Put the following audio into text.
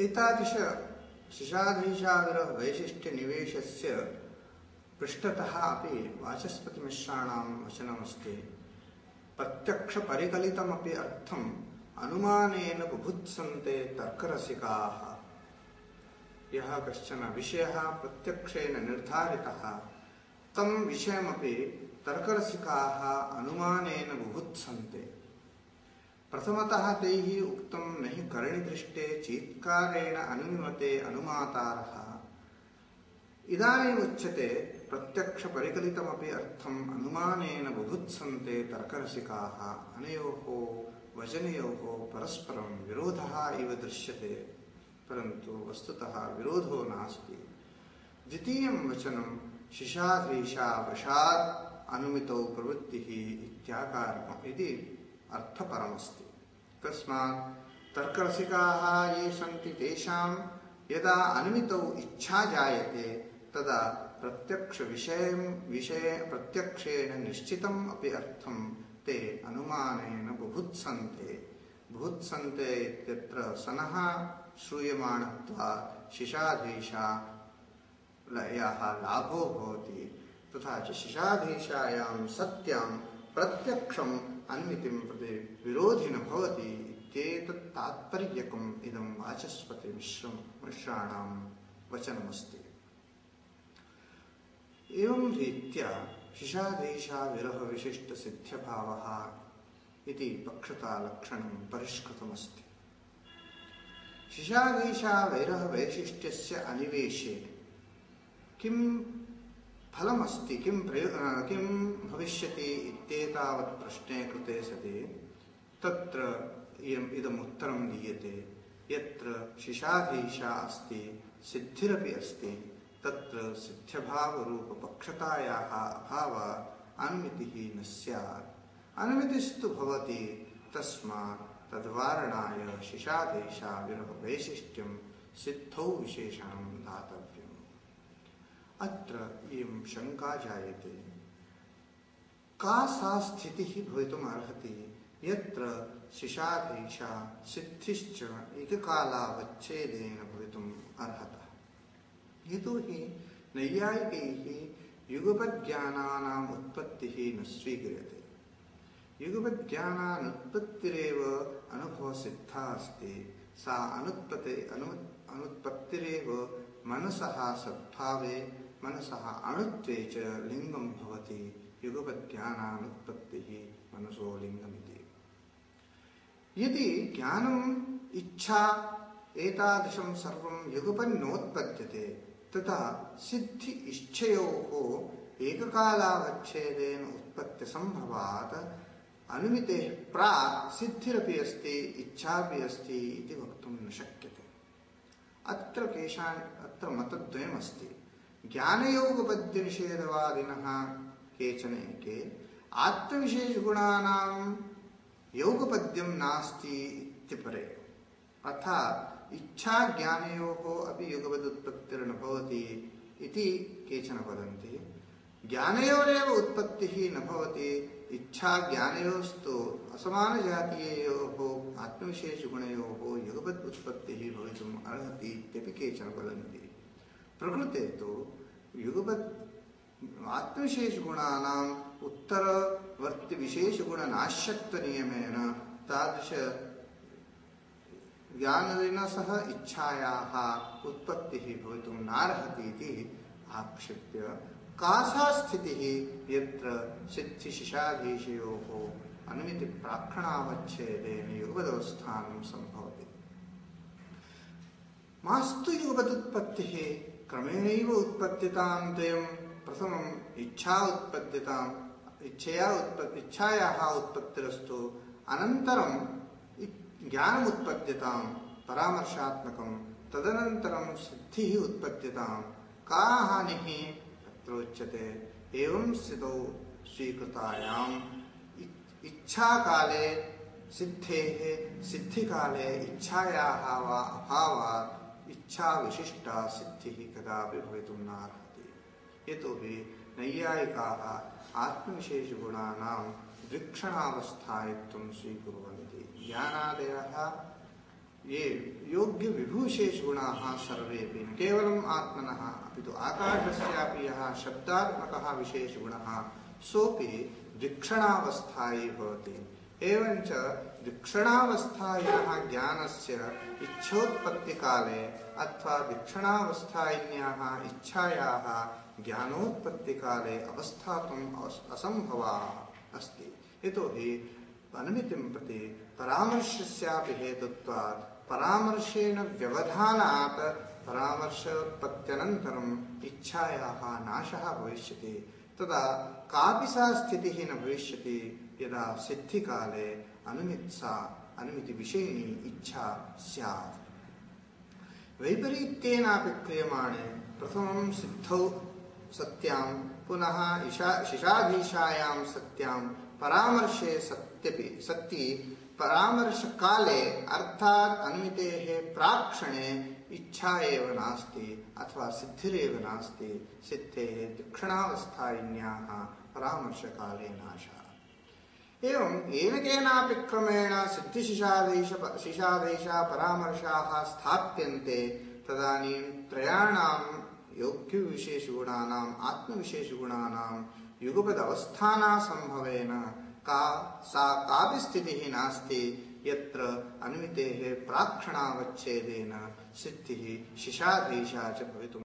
एतादृश शिशाधीशाविरः वैशिष्ट्यनिवेशस्य पृष्ठतः अपि वाचस्पतिमिश्राणां वचनमस्ति। प्रत्यक्षपरिकलितमपि अर्थम् अनुमानेन बुभुत्सन्ते तर्करसिकाः। यः कश्चन विषयः प्रत्यक्षेण निर्धारितः, तं विषयमपि तर्करसिकाः बुभुत्सन्ते प्रथमतः तैः उक्तं न हि करणिदृष्टे चीत्कारेण अनुमिमते अनुमातारः। इदानीम् उच्यते, प्रत्यक्षपरिकलितमपि अर्थम् अनुमानेन बुभुत्सन्ते तर्करसिकाः। अनयोः, वचनयोः परस्परं विरोधः इव दृश्यते, परन्तु वस्तुतः विरोधो नास्ति। द्वितीयं वचनं वशात् अनुमितौ प्रवृत्तिः इत्याकारकम् इति अर्थपरमस्ति। तस्मात् तर्करसिकाः ये सन्ति तेषां यदा अनुमितौ इच्छा जायते, तदा प्रत्यक्षविषयं विषय प्रत्यक्षेण निश्चितम् अपि अर्थं ते अनुमानेन बुभुत्सन्ते। बुभुत्सन्ते इत्यत्र सनः श्रूयमाणत्वात् शिशाधीशायाः लाभो भवति, तथा च शिशाधीशायां सत्यां प्रत्यक्षम् अन्वितिं प्रति विरोधि न भवति इत्येतत् तात्पर्यकम् इदं वाचस्पतिमिश्रं मिश्राणां वचनमस्ति। एवं रीत्या शिशाधीशाविरहविशिष्टसिद्ध्यभावः इति पक्षतालक्षणं परिष्कृतमस्ति। शिशाधीशा वैरः अनिवेशे किं फलमस्ति। किं प्रयो किं भविष्यति इत्येतावत् प्रश्ने कृते सति। तत्र इयम्, इदम् उत्तरं दीयते। यत्र शिशाधीशा अस्ति, सिद्धिरपि अस्ति, तत्र सिद्ध्यभावरूपपक्षतायाः अभावात् अनुमितिः न स्यात्। अनुमितिस्तु भवति, तस्मात् तद्वारणाय शिशादेशा विरह सिद्धौ विशेषणं दातव्यम्। अत्र इयं शङ्का जायते। का सा स्थितिः भवितुम् अर्हति? यत्र शिशादेशा सिद्धिश्च एककालावच्छेदेन भवितुम् अर्हतः। यतोहि नैयायिकैः युगपज्ञानानाम् उत्पत्तिः न स्वीक्रियते। युगपज्ञानानुत्पत्तिरेव अनुभवसिद्धा अस्ति। सा अनुत्पत्ति अनु अनुत्पत्तिरेव मनसः सद्भावे मनसः अणुत्वे च लिङ्गं भवति मनसो लिङ्गमिति। यदि ज्ञानम् इच्छा एतादृशं सर्वं युगपन्नोत्पद्यते, तथा सिद्धि इच्छयोः एककालावच्छेदेन उत्पत्तिसम्भवात् अनुमितेः प्राक् सिद्धिरपि अस्ति, इच्छापि अस्ति इति वक्तुं न शक्यते। अत्र केषान् अत्र मतद्वयमस्ति। ज्ञानयोगपद्यनिषेधवादिनः केचन एके आत्मविशेषगुणानां योगपद्यं नास्ति इत्यपरे अर्थात् इच्छा ज्ञानयोः अपि युगपदुत्पत्तिर्न इति केचन वदन्ति। ज्ञानयोरेव उत्पत्तिः न इच्छा ज्ञानयोस्तु, असमानजातीययोः, आत्मविशेषगुणयोः युगपद् उत्पत्तिः भवितुम् अर्हति इत्यपि केचन वदन्ति। प्रकृते तु युगपद् आत्मविशेषगुणानाम् उत्तरवर्तिविशेषगुणनाश्यत्वनियमेन तादृश ज्ञानेन सह इच्छायाः उत्पत्तिः भवितुं नार्हति आक्षिप्य का सा स्थितिः यत्र सिद्धिशिशाधीशयोः अनुमितिप्राक्षणावच्छेदेन युगपदवस्थानं सम्भवति। मास्तु युगपदुत्पत्तिः क्रमेणैव उत्पद्यतां द्वयं प्रथमम् इच्छा उत्पद्यताम् इच्छया उत्पत्, इच्छायाः उत्पत्तिरस्तु। अनन्तरं ज्ञानमुत्पद्यतां परामर्शात्मकं तदनन्तरं सिद्धिः उत्पद्यतां का हानिः तत्रोच्यते। एवं स्थितौ स्वीकृतायाम्। इच्छाकाले सिद्धेः, सिद्धिकाले इच्छायाः वा अभावात् इच्छाविशिष्टा सिद्धिः कदापि भवितुं नार्हति। यतोहि नैयायिकाः आत्मविशेषगुणानां वृक्षणावस्थायित्वं स्वीकुर्वन्ति। ज्ञानादयः ये योग्य विभूषेष गुणाः सर्वेपि न केवलम् आत्मनः, अपि तु आकाशस्यापि यः शब्दात्मकः विशेषगुणः, सोऽपि विक्षणावस्थायी भवति। एवञ्च विक्षणावस्थायाः ज्ञानस्य इच्छोत्पत्तिकाले अथवा विक्षणावस्थायिन्याः इच्छायाः ज्ञानोत्पत्तिकाले अवस्थातुम् असम्भवाः अस्ति। यतोहि अनुमितिं प्रति परामर्शस्यापि हेतुत्वात् परामर्शेण व्यवधानात् परामर्शोत्पत्त्यनन्तरम् इच्छायाः नाशः भविष्यति। तदा कापि सा स्थितिः न भविष्यति। यदा सिद्धि सिद्धिकाले अनुमित्सा अनुमितिविषयिणी इच्छा स्यात्। वैपरीत्येनापि क्रियमाणे प्रथमं सिद्धौ सत्यां, पुनः ईशा, शिशाधीशायां सत्यां परामर्शे सत्यपि सत्ति परामर्श काले अर्थात अनुमितेः प्राक्षणे इच्छा एव नास्ति अथवा सिद्धिरेव नास्ति, सिद्धेः दक्षिणावस्थायिन्याः परामर्शकाले नाशः एवं येन क्रमेण सिद्धिशिशादेश शिशादेशा परामर्शाः स्थाप्यन्ते। तदानीं त्रयाणां योग्यविशेषगुणानाम् आत्मविशेषगुणानां युगपदवस्थानासम्भवेन का सा कापि स्थितिः नास्ति, यत्र अनुमितेः प्राक्षणावच्छेदेन सिद्धिः शिशाधीशा च भवितुम्